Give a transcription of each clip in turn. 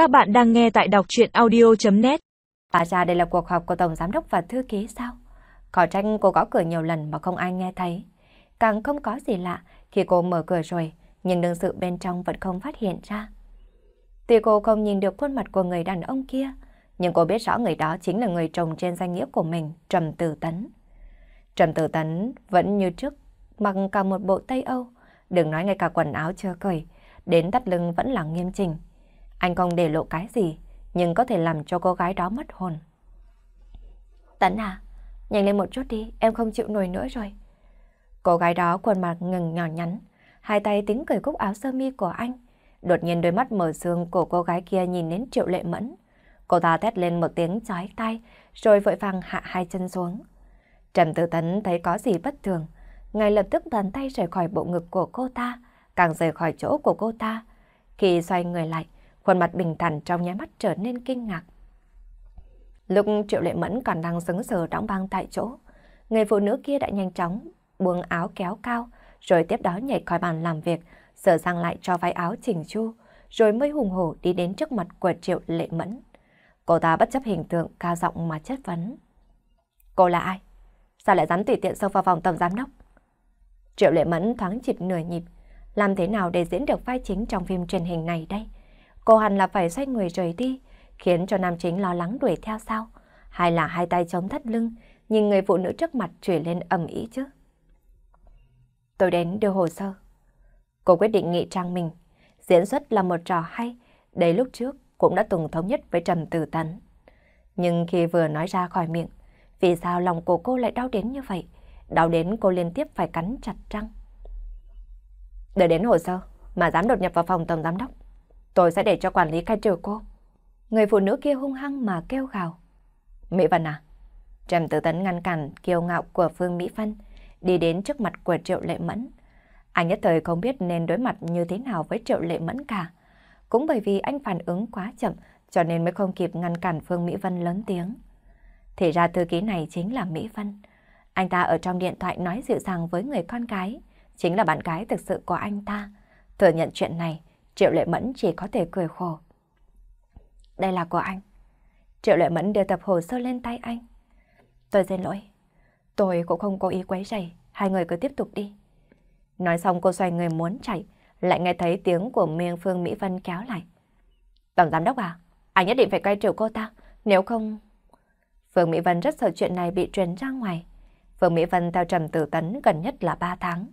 Các bạn đang nghe tại đọc chuyện audio.net bà ra đây là cuộc họp của Tổng Giám đốc và Thư ký sao? có tranh cô gõ cửa nhiều lần mà không ai nghe thấy. Càng không có gì lạ khi cô mở cửa rồi, nhưng đương sự bên trong vẫn không phát hiện ra. Tuy cô không nhìn được khuôn mặt của người đàn ông kia, nhưng cô biết rõ người đó chính là người chồng trên danh nghĩa của mình, Trầm Tử Tấn. Trầm Tử Tấn vẫn như trước, mặc cả một bộ Tây Âu, đừng nói ngay cả quần áo chưa cởi, đến tắt lưng vẫn là nghiêm chỉnh. Anh không để lộ cái gì, nhưng có thể làm cho cô gái đó mất hồn. Tấn à, nhanh lên một chút đi, em không chịu nổi nữa rồi. Cô gái đó khuôn mặt ngừng nhỏ nhắn, hai tay tính cởi cúc áo sơ mi của anh. Đột nhiên đôi mắt mở sương của cô gái kia nhìn đến triệu lệ mẫn. Cô ta thét lên một tiếng chói tay, rồi vội vàng hạ hai chân xuống. Trầm Tử Tấn thấy có gì bất thường, ngay lập tức bàn tay rời khỏi bộ ngực của cô ta, càng rời khỏi chỗ của cô ta. Khi xoay người lại, khuôn mặt bình thản trong nháy mắt trở nên kinh ngạc. Lúc Triệu Lệ Mẫn còn đang sững sờ đóng băng tại chỗ, người phụ nữ kia đã nhanh chóng buông áo kéo cao, rồi tiếp đó nhảy khỏi bàn làm việc, sửa sang lại cho váy áo chỉnh chu, rồi mới hùng hổ đi đến trước mặt của Triệu Lệ Mẫn. Cô ta bất chấp hình tượng cao giọng mà chất vấn. Cô là ai? Sao lại dám tùy tiện xông vào phòng tổng giám đốc? Triệu Lệ Mẫn thoáng chịp nửa nhịp, làm thế nào để diễn được vai chính trong phim truyền hình này đây? Cô hẳn là phải xoay người rời đi, khiến cho nam chính lo lắng đuổi theo sao? Hay là hai tay chống thắt lưng, nhìn người phụ nữ trước mặt chuyển lên ầm ĩ chứ? Tôi đến đưa hồ sơ. Cô quyết định nghị trang mình. Diễn xuất là một trò hay, đấy lúc trước cũng đã từng thống nhất với Trầm Tử Tấn. Nhưng khi vừa nói ra khỏi miệng, vì sao lòng của cô lại đau đến như vậy? Đau đến cô liên tiếp phải cắn chặt răng. Đợi đến hồ sơ mà dám đột nhập vào phòng tổng giám đốc, tôi sẽ để cho quản lý khai trừ cô. Người phụ nữ kia hung hăng mà kêu gào. Mỹ Vân à? Trầm Tử Tấn ngăn cản kiêu ngạo của Phương Mỹ Vân, đi đến trước mặt của Triệu Lệ Mẫn. Anh nhất thời không biết nên đối mặt như thế nào với Triệu Lệ Mẫn cả. Cũng bởi vì anh phản ứng quá chậm, cho nên mới không kịp ngăn cản Phương Mỹ Vân lớn tiếng. Thì ra thư ký này chính là Mỹ Vân. Anh ta ở trong điện thoại nói dịu dàng với người con gái, chính là bạn gái thực sự của anh ta. Thừa nhận chuyện này, Triệu Lệ Mẫn chỉ có thể cười khổ. Đây là của anh. Triệu Lệ Mẫn đưa tập hồ sơ lên tay anh. Tôi xin lỗi. Tôi cũng không cố ý quấy rầy, hai người cứ tiếp tục đi. Nói xong cô xoay người muốn chạy, lại nghe thấy tiếng của miên Phương Mỹ Vân kéo lại. Tổng giám đốc à, anh nhất định phải quay triệu cô ta, nếu không... Phương Mỹ Vân rất sợ chuyện này bị truyền ra ngoài. Phương Mỹ Vân theo Trần Tử Tấn gần nhất là 3 tháng.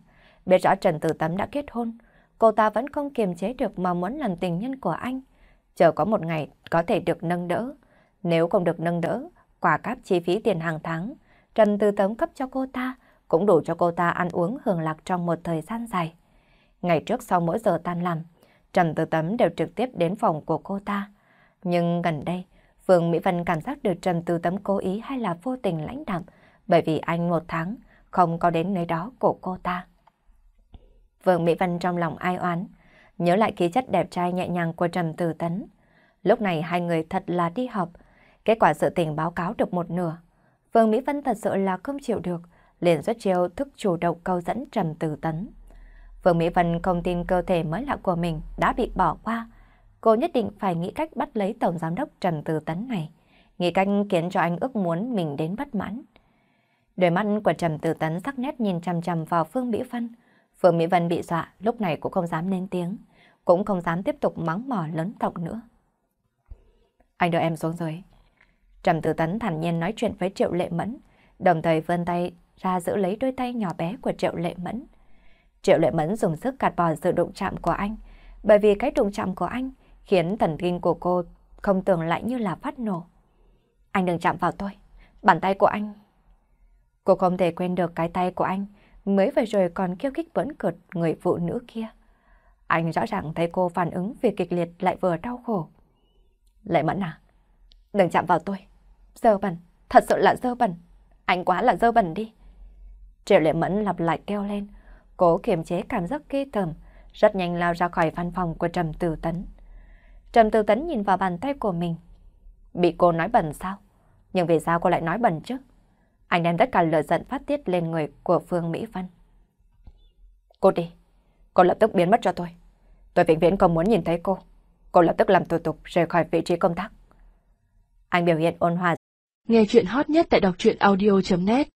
Biết rõ Trần Tử Tấn đã kết hôn, cô ta vẫn không kiềm chế được mà muốn làm tình nhân của anh. Chờ có một ngày có thể được nâng đỡ. Nếu không được nâng đỡ, quả cáp chi phí tiền hàng tháng, Trần Tư Tấm cấp cho cô ta cũng đủ cho cô ta ăn uống hưởng lạc trong một thời gian dài. Ngày trước sau mỗi giờ tan làm, Trần Tư Tấm đều trực tiếp đến phòng của cô ta. Nhưng gần đây, Phương Mỹ Vân cảm giác được Trần Tư Tấm cố ý hay là vô tình lãnh đạm, bởi vì anh một tháng không có đến nơi đó của cô ta. Vương Mỹ Vân trong lòng ai oán, nhớ lại khí chất đẹp trai nhẹ nhàng của Trần Tử Tấn. Lúc này hai người thật là đi học, kết quả sự tình báo cáo được một nửa. Vương Mỹ Vân thật sự là không chịu được, liền xuất chiêu thức chủ động câu dẫn Trần Tử Tấn. Vương Mỹ Vân không tin cơ thể mới lạ của mình đã bị bỏ qua. Cô nhất định phải nghĩ cách bắt lấy Tổng Giám đốc Trần Tử Tấn này, nghĩ cách khiến cho anh ước muốn mình đến bất mãn. Đôi mắt của Trần Tử Tấn sắc nét nhìn chằm chằm vào Phương Mỹ Vân. Phương Mỹ Vân bị dọa, lúc này cũng không dám lên tiếng, cũng không dám tiếp tục mắng mỏ lớn giọng nữa. Anh đưa em xuống dưới. Trầm Tử Tấn thản nhiên nói chuyện với Triệu Lệ Mẫn, đồng thời vươn tay ra giữ lấy đôi tay nhỏ bé của Triệu Lệ Mẫn. Triệu Lệ Mẫn dùng sức cạt bỏ sự đụng chạm của anh, bởi vì cái đụng chạm của anh khiến thần kinh của cô không tưởng lại như là phát nổ. Anh đừng chạm vào tôi, bàn tay của anh. Cô không thể quên được cái tay của anh, mới vừa rồi còn kêu kích vẫn cợt người phụ nữ kia. Anh rõ ràng thấy cô phản ứng vì kịch liệt lại vừa đau khổ. Lệ Mẫn à, đừng chạm vào tôi. Dơ bẩn, thật sự là dơ bẩn. Anh quá là dơ bẩn đi. Triệu Lệ Mẫn lặp lại kêu lên, cố kiềm chế cảm giác ghê tởm, rất nhanh lao ra khỏi văn phòng của Trầm Tử Tấn. Trầm Tử Tấn nhìn vào bàn tay của mình. Bị cô nói bẩn sao? Nhưng vì sao cô lại nói bẩn chứ? Anh đem tất cả lửa giận phát tiết lên người của Phương Mỹ Vân. Cô đi, cô lập tức biến mất cho tôi. Tôi vĩnh viễn không muốn nhìn thấy cô. cô lập tức làm thủ tục rời khỏi vị trí công tác. Anh biểu hiện ôn hòa. Nghe chuyện hot nhất tại đọc truyện audio.net